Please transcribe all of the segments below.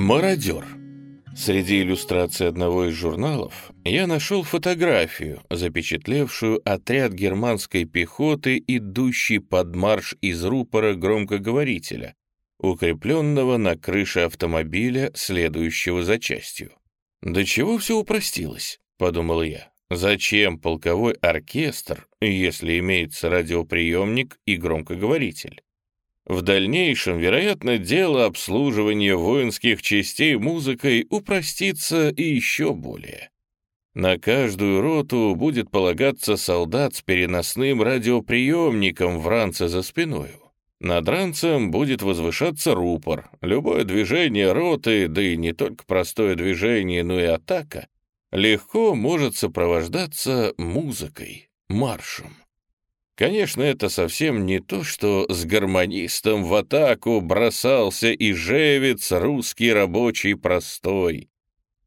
Мародер. Среди иллюстраций одного из журналов я нашел фотографию, запечатлевшую отряд германской пехоты, идущий под марш из рупора громкоговорителя, укрепленного на крыше автомобиля, следующего за частью. «До чего все упростилось?» — подумал я. «Зачем полковой оркестр, если имеется радиоприемник и громкоговоритель?» В дальнейшем, вероятно, дело обслуживания воинских частей музыкой упростится и еще более. На каждую роту будет полагаться солдат с переносным радиоприемником в ранце за спиною. Над ранцем будет возвышаться рупор. Любое движение роты, да и не только простое движение, но и атака, легко может сопровождаться музыкой, маршем. Конечно, это совсем не то, что с гармонистом в атаку бросался и жевец русский рабочий простой.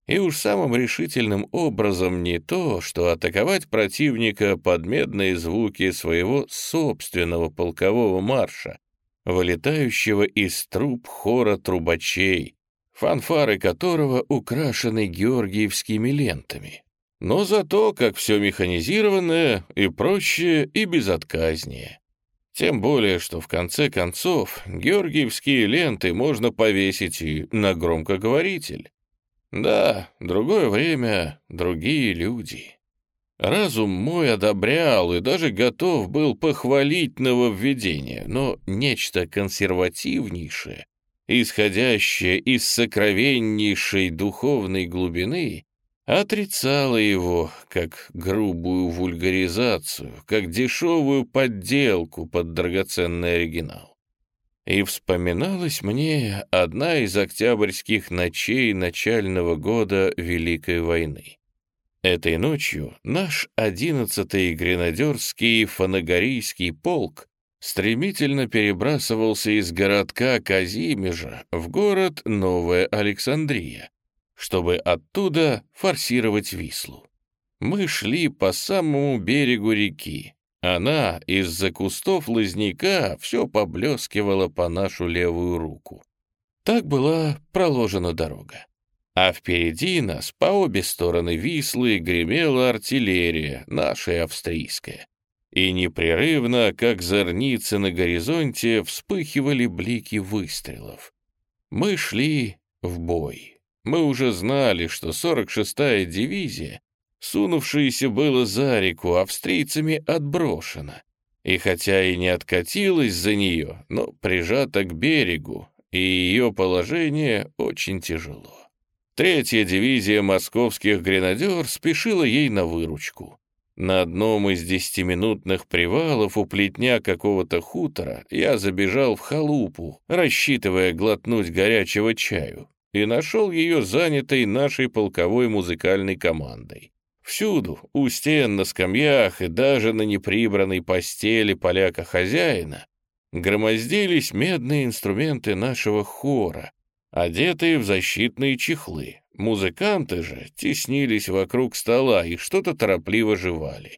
И уж самым решительным образом не то, что атаковать противника под медные звуки своего собственного полкового марша, вылетающего из труб хора трубачей, фанфары которого украшены георгиевскими лентами но зато как все механизированное и проще, и безотказнее. Тем более, что в конце концов георгиевские ленты можно повесить и на громкоговоритель. Да, другое время, другие люди. Разум мой одобрял и даже готов был похвалить нововведение, но нечто консервативнейшее, исходящее из сокровеннейшей духовной глубины, отрицала его как грубую вульгаризацию, как дешевую подделку под драгоценный оригинал. И вспоминалась мне одна из октябрьских ночей начального года Великой войны. Этой ночью наш одиннадцатый гренадерский фанагорийский полк стремительно перебрасывался из городка Казимежа в город Новая Александрия, чтобы оттуда форсировать Вислу. Мы шли по самому берегу реки. Она из-за кустов лозняка все поблескивала по нашу левую руку. Так была проложена дорога. А впереди нас по обе стороны Вислы гремела артиллерия, наша австрийская. И непрерывно, как зорницы на горизонте, вспыхивали блики выстрелов. Мы шли в бой. Мы уже знали, что 46-я дивизия, сунувшаяся было за реку, австрийцами отброшена. И хотя и не откатилась за нее, но прижата к берегу, и ее положение очень тяжело. Третья дивизия московских гренадер спешила ей на выручку. На одном из десятиминутных привалов у плетня какого-то хутора я забежал в халупу, рассчитывая глотнуть горячего чаю и нашел ее занятой нашей полковой музыкальной командой. Всюду, у стен, на скамьях и даже на неприбранной постели поляка-хозяина громоздились медные инструменты нашего хора, одетые в защитные чехлы. Музыканты же теснились вокруг стола и что-то торопливо жевали.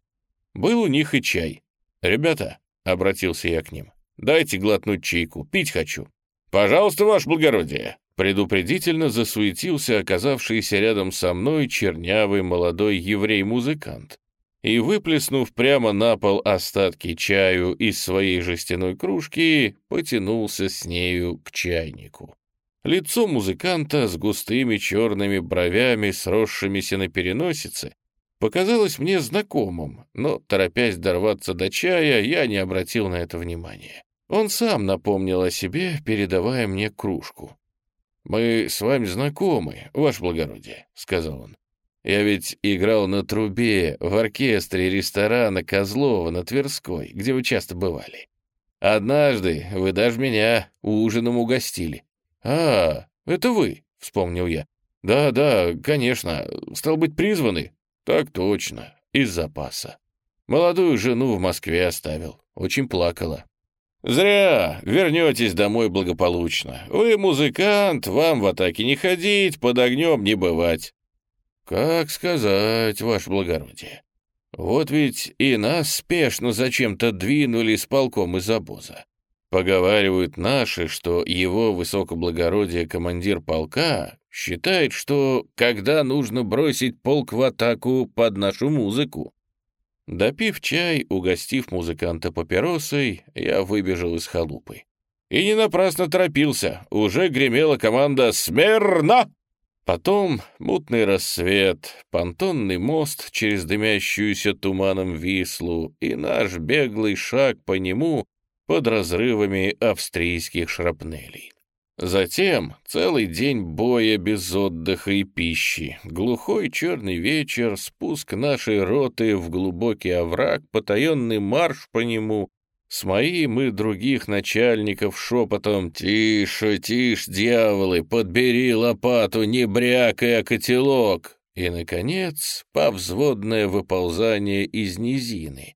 Был у них и чай. «Ребята», — обратился я к ним, — «дайте глотнуть чайку, пить хочу». «Пожалуйста, ваше благородие», Предупредительно засуетился оказавшийся рядом со мной чернявый молодой еврей-музыкант и, выплеснув прямо на пол остатки чаю из своей жестяной кружки, потянулся с нею к чайнику. Лицо музыканта с густыми черными бровями, сросшимися на переносице, показалось мне знакомым, но, торопясь дорваться до чая, я не обратил на это внимания. Он сам напомнил о себе, передавая мне кружку. «Мы с вами знакомы, ваше благородие», — сказал он. «Я ведь играл на трубе в оркестре ресторана Козлова на Тверской, где вы часто бывали. Однажды вы даже меня ужином угостили». «А, это вы», — вспомнил я. «Да, да, конечно. Стал быть, призваны?» «Так точно. Из запаса. Молодую жену в Москве оставил. Очень плакала. «Зря. Вернетесь домой благополучно. Вы музыкант, вам в атаке не ходить, под огнем не бывать». «Как сказать, ваше благородие? Вот ведь и нас спешно зачем-то двинули с полком из обоза. Поговаривают наши, что его высокоблагородие командир полка считает, что когда нужно бросить полк в атаку под нашу музыку. Допив чай, угостив музыканта папиросой, я выбежал из халупы. И не напрасно торопился, уже гремела команда «Смирно!». Потом мутный рассвет, понтонный мост через дымящуюся туманом Вислу и наш беглый шаг по нему под разрывами австрийских шрапнелей. Затем целый день боя без отдыха и пищи, глухой черный вечер, спуск нашей роты в глубокий овраг, потаенный марш по нему, с моим и других начальников шепотом «Тише, тише, дьяволы, подбери лопату, не брякай, а котелок!» И, наконец, повзводное выползание из низины,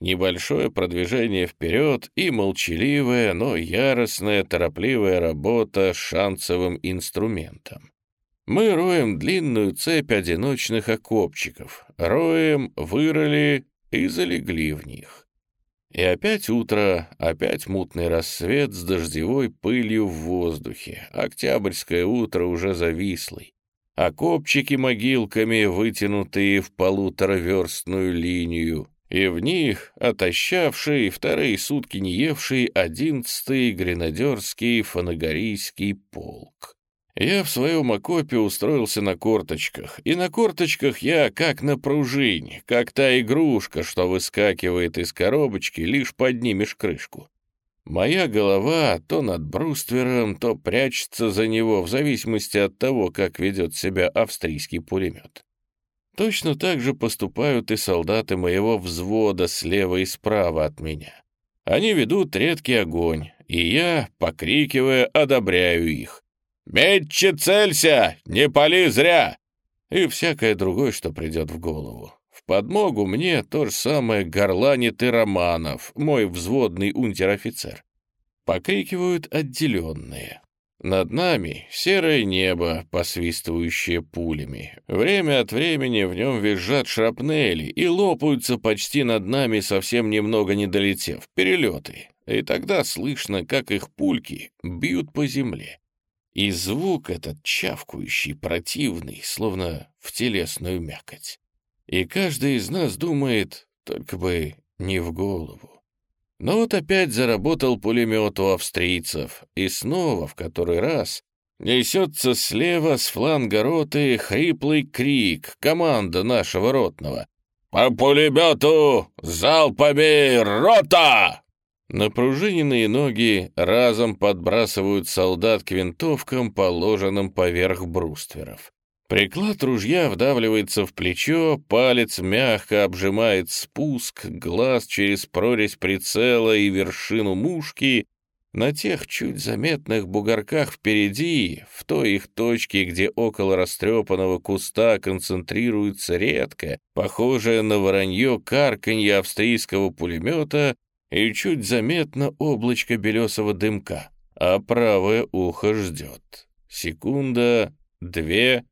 Небольшое продвижение вперед и молчаливая, но яростная, торопливая работа с шансовым инструментом. Мы роем длинную цепь одиночных окопчиков, роем, вырыли и залегли в них. И опять утро, опять мутный рассвет с дождевой пылью в воздухе, октябрьское утро уже завислый, окопчики могилками, вытянутые в полутораверстную линию, и в них отощавший вторые сутки не евший одиннадцатый гренадерский фанагорийский полк. Я в своем окопе устроился на корточках, и на корточках я как на пружине, как та игрушка, что выскакивает из коробочки, лишь поднимешь крышку. Моя голова то над бруствером, то прячется за него, в зависимости от того, как ведет себя австрийский пулемет. Точно так же поступают и солдаты моего взвода слева и справа от меня. Они ведут редкий огонь, и я, покрикивая, одобряю их. «Метче целься! Не пали зря!» И всякое другое, что придет в голову. В подмогу мне то же самое горланит и Романов, мой взводный унтер-офицер. Покрикивают отделенные. Над нами серое небо, посвистывающее пулями. Время от времени в нем визжат шрапнели и лопаются почти над нами, совсем немного не долетев, перелеты. И тогда слышно, как их пульки бьют по земле. И звук этот чавкающий, противный, словно в телесную мякоть. И каждый из нас думает, только бы не в голову. Но вот опять заработал пулемет у австрийцев, и снова, в который раз, несется слева с фланга роты хриплый крик, команда нашего ротного. «По пулемету! Залпами! Рота!» Напружиненные ноги разом подбрасывают солдат к винтовкам, положенным поверх брустверов. Приклад ружья вдавливается в плечо, палец мягко обжимает спуск, глаз через прорезь прицела и вершину мушки. На тех чуть заметных бугорках впереди, в той их точке, где около растрепанного куста концентрируется редко, похожее на воронье карканье австрийского пулемета и чуть заметно облачко белесого дымка, а правое ухо ждет. Секунда, две,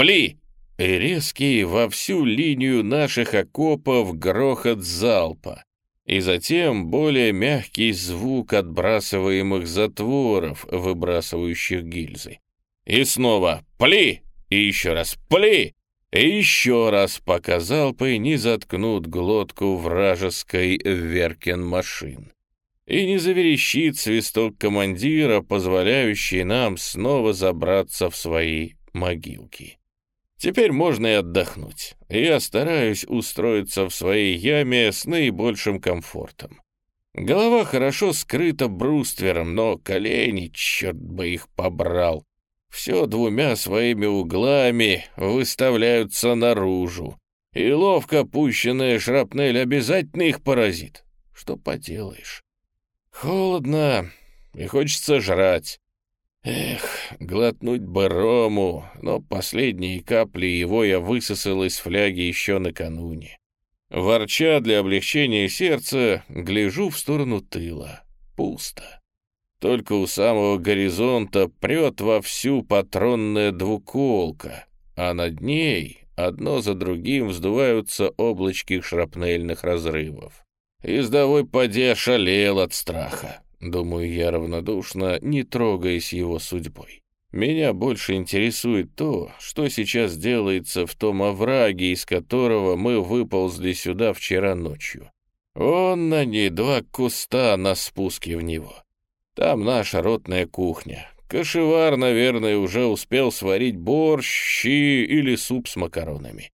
Пли!» И резкий во всю линию наших окопов грохот залпа. И затем более мягкий звук отбрасываемых затворов, выбрасывающих гильзы. И снова «Пли!» И еще раз «Пли!» И еще раз, пока залпы не заткнут глотку вражеской Веркен-машин. И не заверещит свисток командира, позволяющий нам снова забраться в свои могилки. Теперь можно и отдохнуть. Я стараюсь устроиться в своей яме с наибольшим комфортом. Голова хорошо скрыта бруствером, но колени, черт бы их побрал, все двумя своими углами выставляются наружу. И ловко пущенная шрапнель обязательно их поразит. Что поделаешь? Холодно и хочется жрать. Эх, глотнуть бы рому, но последние капли его я высосал из фляги еще накануне. Ворча для облегчения сердца, гляжу в сторону тыла. Пусто. Только у самого горизонта прет вовсю патронная двуколка, а над ней одно за другим вздуваются облачки шрапнельных разрывов. Издовой поди ошалел от страха. Думаю я равнодушно, не трогаясь его судьбой. Меня больше интересует то, что сейчас делается в том овраге, из которого мы выползли сюда вчера ночью. Он на ней два куста на спуске в него. Там наша ротная кухня. Кошевар, наверное, уже успел сварить борщ, щи или суп с макаронами.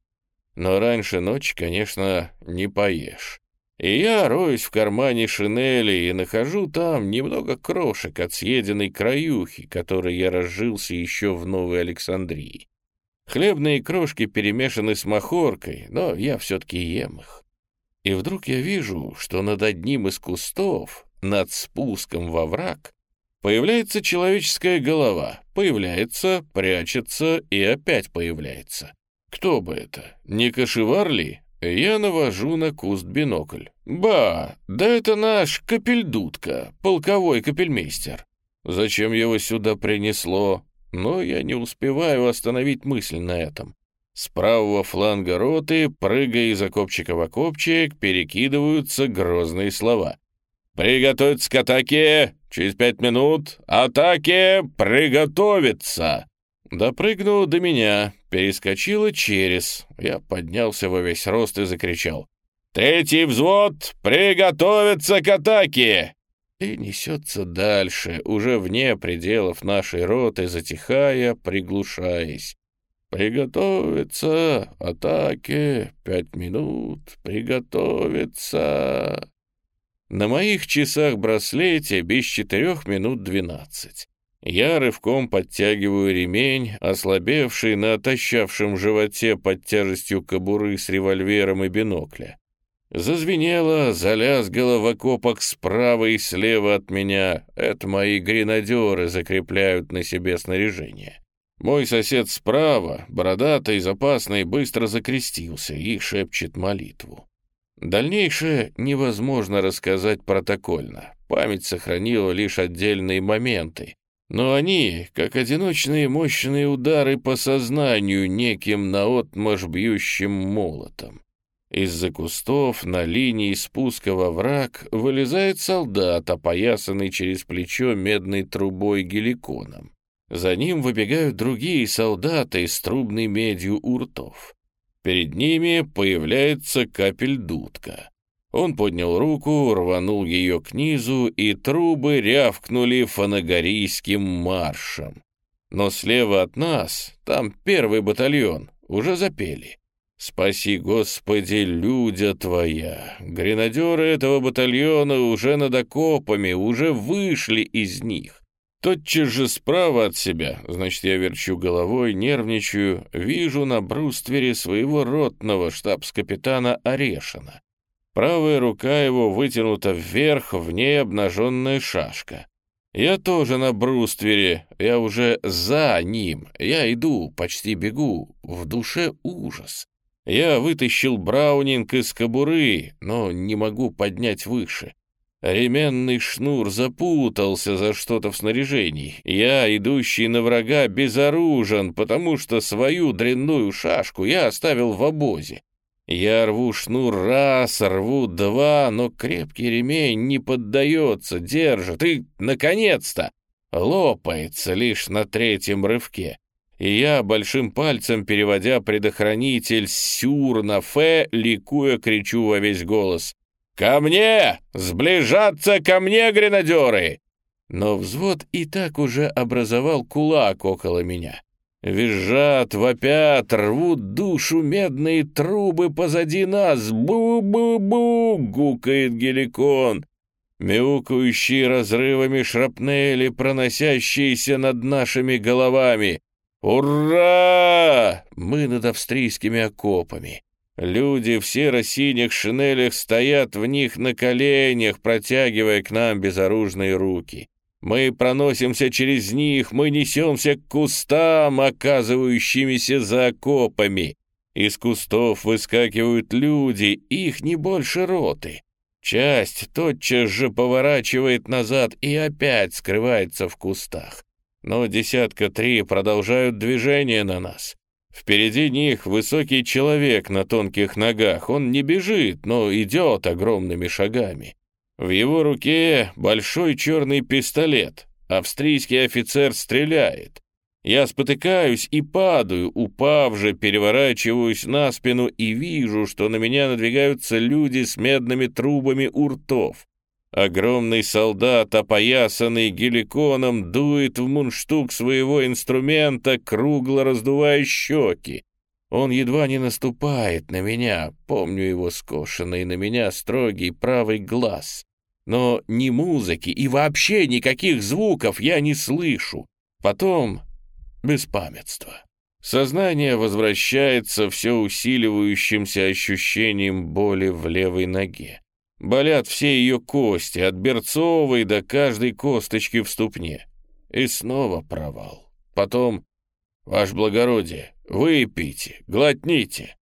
Но раньше ночи, конечно, не поешь. И я роюсь в кармане шинели и нахожу там немного крошек от съеденной краюхи, которой я разжился еще в Новой Александрии. Хлебные крошки перемешаны с махоркой, но я все-таки ем их. И вдруг я вижу, что над одним из кустов, над спуском во враг, появляется человеческая голова, появляется, прячется и опять появляется. Кто бы это? Не кошевар ли? Я навожу на куст бинокль. «Ба, да это наш капельдутка, полковой капельмейстер. Зачем его сюда принесло?» Но я не успеваю остановить мысль на этом. С правого фланга роты, прыгая из окопчика в окопчик, перекидываются грозные слова. «Приготовиться к атаке! Через пять минут! Атаке! Приготовиться!» Допрыгнула до меня, перескочила через. Я поднялся во весь рост и закричал. «Третий взвод! Приготовиться к атаке!» И несется дальше, уже вне пределов нашей роты, затихая, приглушаясь. «Приготовиться! Атаке! Пять минут! Приготовиться!» На моих часах-браслете без четырех минут двенадцать. Я рывком подтягиваю ремень, ослабевший на отощавшем животе под тяжестью кобуры с револьвером и бинокля. Зазвенело, залязгало в окопах справа и слева от меня. Это мои гренадеры закрепляют на себе снаряжение. Мой сосед справа, бородатый, запасный, быстро закрестился и шепчет молитву. Дальнейшее невозможно рассказать протокольно. Память сохранила лишь отдельные моменты, но они, как одиночные мощные удары по сознанию неким наотмашь бьющим молотом. Из-за кустов на линии спуска во враг вылезает солдат, опоясанный через плечо медной трубой геликоном. За ним выбегают другие солдаты с трубной медью у ртов. Перед ними появляется капель дудка. Он поднял руку, рванул ее к низу, и трубы рявкнули фанагорийским маршем. Но слева от нас, там первый батальон, уже запели. «Спаси, Господи, людя Твоя!» Гренадеры этого батальона уже над окопами, уже вышли из них. Тотчас же справа от себя, значит, я верчу головой, нервничаю, вижу на бруствере своего ротного штабс-капитана Орешина. Правая рука его вытянута вверх, в ней обнаженная шашка. Я тоже на бруствере, я уже за ним, я иду, почти бегу, в душе ужас. Я вытащил браунинг из кобуры, но не могу поднять выше. Ременный шнур запутался за что-то в снаряжении. Я, идущий на врага, безоружен, потому что свою дрянную шашку я оставил в обозе. Я рву шнур раз, рву два, но крепкий ремень не поддается, держит и, наконец-то, лопается лишь на третьем рывке. И я, большим пальцем переводя предохранитель сюр на фе, ликуя, кричу во весь голос. «Ко мне! Сближаться ко мне, гренадеры!» Но взвод и так уже образовал кулак около меня. Визжат, вопят, рвут душу медные трубы позади нас. Бу-бу-бу! гукает геликон. Мяукающие разрывами шрапнели, проносящиеся над нашими головами. «Ура!» Мы над австрийскими окопами. Люди в серо-синих шинелях стоят в них на коленях, протягивая к нам безоружные руки. Мы проносимся через них, мы несемся к кустам, оказывающимися за окопами. Из кустов выскакивают люди, их не больше роты. Часть тотчас же поворачивает назад и опять скрывается в кустах. Но десятка три продолжают движение на нас. Впереди них высокий человек на тонких ногах. Он не бежит, но идет огромными шагами. В его руке большой черный пистолет. Австрийский офицер стреляет. Я спотыкаюсь и падаю, упав же, переворачиваюсь на спину и вижу, что на меня надвигаются люди с медными трубами у ртов. Огромный солдат, опоясанный геликоном, дует в мундштук своего инструмента, кругло раздувая щеки. Он едва не наступает на меня, помню его скошенный на меня строгий правый глаз. Но ни музыки и вообще никаких звуков я не слышу. Потом беспамятство. Сознание возвращается все усиливающимся ощущением боли в левой ноге. Болят все ее кости, от берцовой до каждой косточки в ступне. И снова провал. Потом, ваше благородие, выпейте, глотните.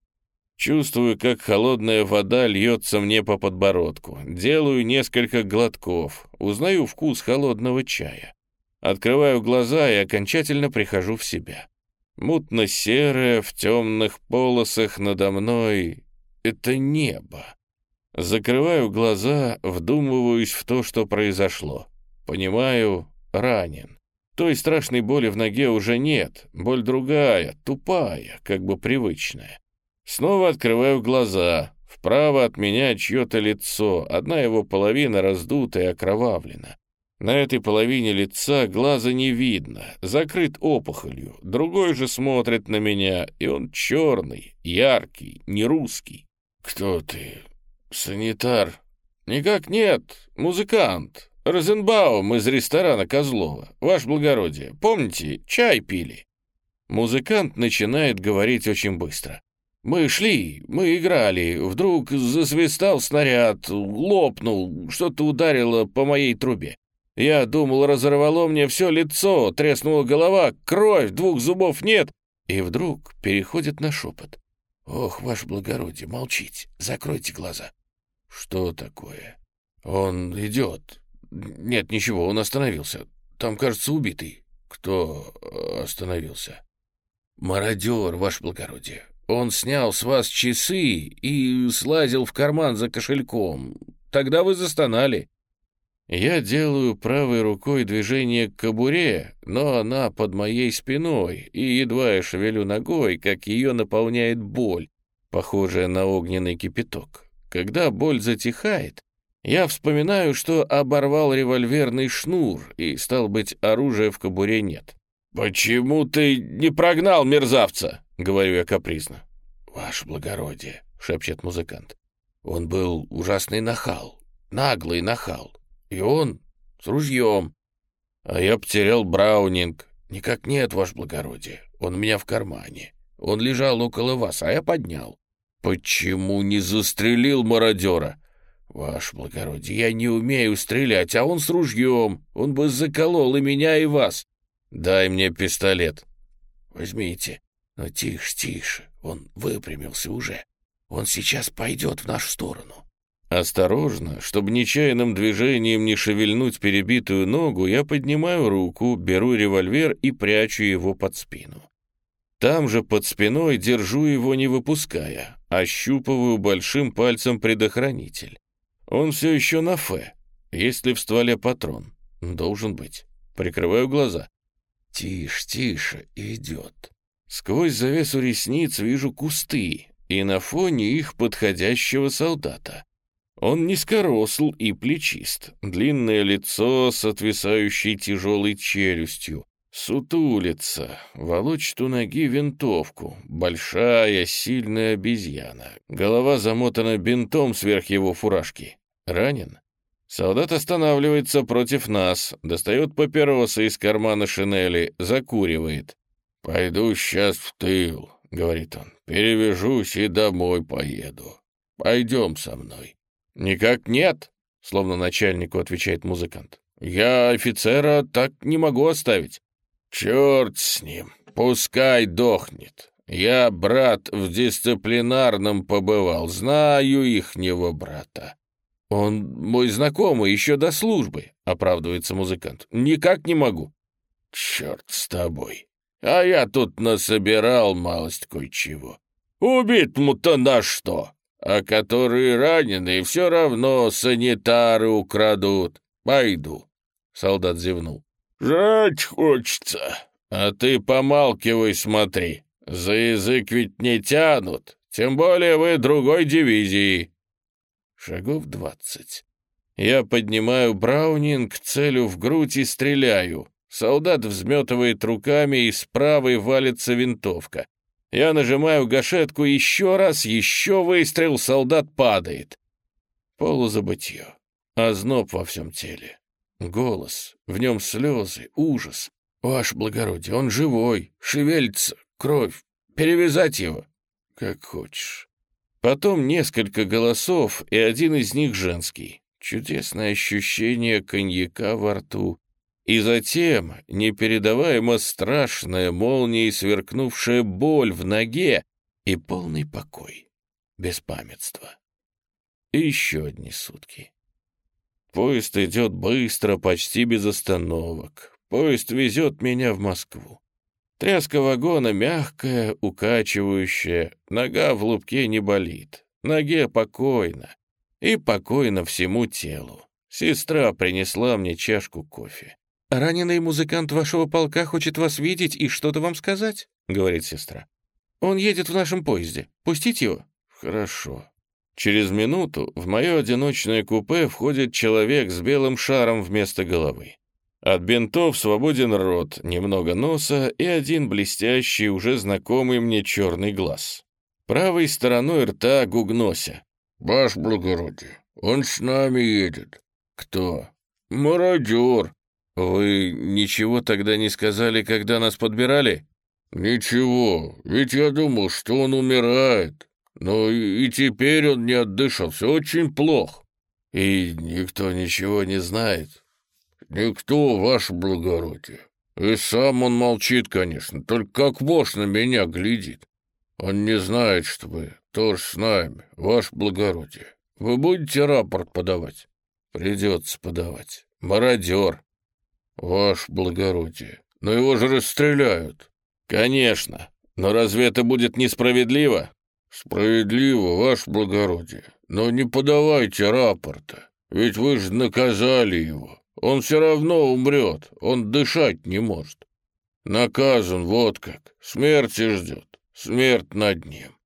Чувствую, как холодная вода льется мне по подбородку. Делаю несколько глотков, узнаю вкус холодного чая. Открываю глаза и окончательно прихожу в себя. Мутно-серое в темных полосах надо мной — это небо. Закрываю глаза, вдумываюсь в то, что произошло. Понимаю, ранен. Той страшной боли в ноге уже нет. Боль другая, тупая, как бы привычная. Снова открываю глаза. Вправо от меня чье-то лицо, одна его половина раздута и окровавлена. На этой половине лица глаза не видно, закрыт опухолью. Другой же смотрит на меня, и он черный, яркий, не русский. «Кто ты?» «Санитар?» «Никак нет. Музыкант. Розенбаум из ресторана Козлова. Ваше благородие, помните, чай пили?» Музыкант начинает говорить очень быстро. «Мы шли, мы играли, вдруг засвистал снаряд, лопнул, что-то ударило по моей трубе. Я думал, разорвало мне все лицо, треснула голова, кровь, двух зубов нет». И вдруг переходит на шепот. «Ох, ваше благородие, молчите, закройте глаза». «Что такое?» «Он идет. Нет, ничего, он остановился. Там, кажется, убитый». «Кто остановился?» «Мародер, ваше благородие. Он снял с вас часы и слазил в карман за кошельком. Тогда вы застонали». Я делаю правой рукой движение к кобуре, но она под моей спиной, и едва я шевелю ногой, как ее наполняет боль, похожая на огненный кипяток. Когда боль затихает, я вспоминаю, что оборвал револьверный шнур, и, стал быть, оружия в кобуре нет. «Почему ты не прогнал мерзавца?» — говорю я капризно. «Ваше благородие», — шепчет музыкант. «Он был ужасный нахал, наглый нахал, и он с ружьем. А я потерял браунинг. Никак нет, ваше благородие, он у меня в кармане. Он лежал около вас, а я поднял. «Почему не застрелил мародера?» «Ваше благородие, я не умею стрелять, а он с ружьем. Он бы заколол и меня, и вас. Дай мне пистолет». «Возьмите. Но тише, тише. Он выпрямился уже. Он сейчас пойдет в нашу сторону». Осторожно, чтобы нечаянным движением не шевельнуть перебитую ногу, я поднимаю руку, беру револьвер и прячу его под спину. Там же под спиной держу его не выпуская, ощупываю большим пальцем предохранитель. Он все еще на «Ф». Есть ли в стволе патрон? Должен быть. Прикрываю глаза. Тише, тише, идет. Сквозь завесу ресниц вижу кусты, и на фоне их подходящего солдата. Он низкоросл и плечист, длинное лицо с отвисающей тяжелой челюстью, Сутулится, волочит у ноги винтовку, большая, сильная обезьяна. Голова замотана бинтом сверх его фуражки. Ранен? Солдат останавливается против нас, достает папиросы из кармана шинели, закуривает. «Пойду сейчас в тыл», — говорит он, — «перевяжусь и домой поеду. Пойдем со мной». «Никак нет», — словно начальнику отвечает музыкант. «Я офицера так не могу оставить». «Черт с ним, пускай дохнет. Я, брат, в дисциплинарном побывал, знаю ихнего брата». «Он мой знакомый еще до службы», — оправдывается музыкант. «Никак не могу». «Черт с тобой. А я тут насобирал малость кое-чего. Убит-му-то на что? а которые раненые все равно санитары украдут. Пойду. Солдат зевнул. Жрать хочется. А ты помалкивай, смотри. За язык ведь не тянут, тем более вы другой дивизии. Шагов двадцать. Я поднимаю браунинг, целю в грудь и стреляю. Солдат взметывает руками, и с правой валится винтовка. Я нажимаю гашетку еще раз, еще выстрел, солдат падает. Полузабытье. Озноб во всем теле. Голос, в нем слезы, ужас. Ваше благородие, он живой, шевелится, кровь. Перевязать его? Как хочешь. Потом несколько голосов, и один из них женский. Чудесное ощущение коньяка во рту. И затем непередаваемо страшная молния, сверкнувшая боль в ноге и полный покой, беспамятство. И еще одни сутки. Поезд идет быстро, почти без остановок. Поезд везет меня в Москву. Тряска вагона мягкая, укачивающая, нога в лупке не болит, ноге покойно, и покойно всему телу. Сестра принесла мне чашку кофе. «Раненый музыкант вашего полка хочет вас видеть и что-то вам сказать», — говорит сестра. «Он едет в нашем поезде. Пустить его?» «Хорошо». Через минуту в мое одиночное купе входит человек с белым шаром вместо головы. От бинтов свободен рот, немного носа и один блестящий, уже знакомый мне черный глаз. Правой стороной рта гугнося. «Ваш благородие, он с нами едет». «Кто?» «Мародер. «Вы ничего тогда не сказали, когда нас подбирали?» «Ничего, ведь я думал, что он умирает. Но и теперь он не отдышался, очень плохо. И никто ничего не знает?» «Никто, ваше благородие. И сам он молчит, конечно, только как вошь на меня глядит. Он не знает, что вы тоже с нами, ваше благородие. Вы будете рапорт подавать?» «Придется подавать. Мародер. «Ваше благородие, но его же расстреляют». «Конечно, но разве это будет несправедливо?» «Справедливо, ваше благородие, но не подавайте рапорта, ведь вы же наказали его. Он все равно умрет, он дышать не может. Наказан вот как, смерти ждет, смерть над ним.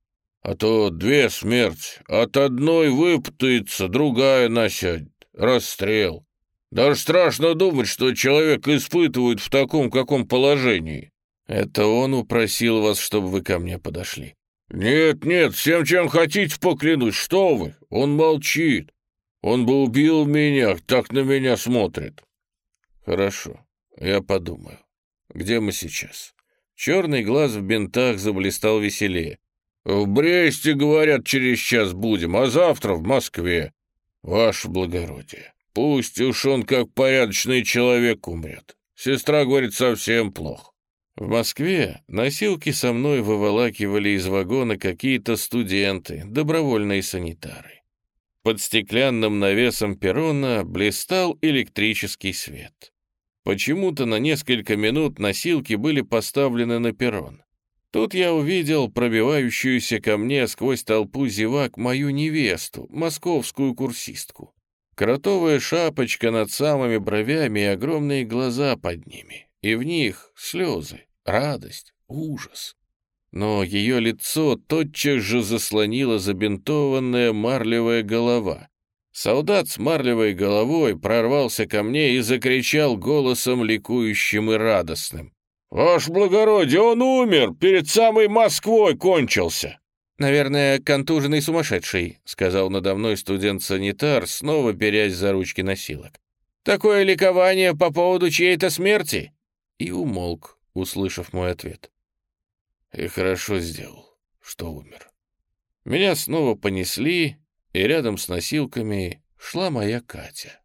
А то две смерти, от одной выпутается, другая насядет, расстрел. Даже страшно думать, что человек испытывает в таком каком положении. Это он упросил вас, чтобы вы ко мне подошли. Нет, нет, всем, чем хотите, поклянусь, что вы. Он молчит. Он бы убил меня, так на меня смотрит. Хорошо, я подумаю. Где мы сейчас? Черный глаз в бинтах заблистал веселее. В Бресте, говорят, через час будем, а завтра в Москве. Ваше благородие. Пусть уж он как порядочный человек умрет. Сестра говорит, совсем плохо. В Москве носилки со мной выволакивали из вагона какие-то студенты, добровольные санитары. Под стеклянным навесом перрона блистал электрический свет. Почему-то на несколько минут носилки были поставлены на перрон. Тут я увидел пробивающуюся ко мне сквозь толпу зевак мою невесту, московскую курсистку. Кротовая шапочка над самыми бровями и огромные глаза под ними. И в них слезы, радость, ужас. Но ее лицо тотчас же заслонила забинтованная марлевая голова. Солдат с марлевой головой прорвался ко мне и закричал голосом ликующим и радостным. «Ваше благородие, он умер! Перед самой Москвой кончился!» «Наверное, контуженный сумасшедший», — сказал надо мной студент-санитар, снова берясь за ручки носилок. «Такое ликование по поводу чьей-то смерти?» И умолк, услышав мой ответ. И хорошо сделал, что умер. Меня снова понесли, и рядом с носилками шла моя Катя.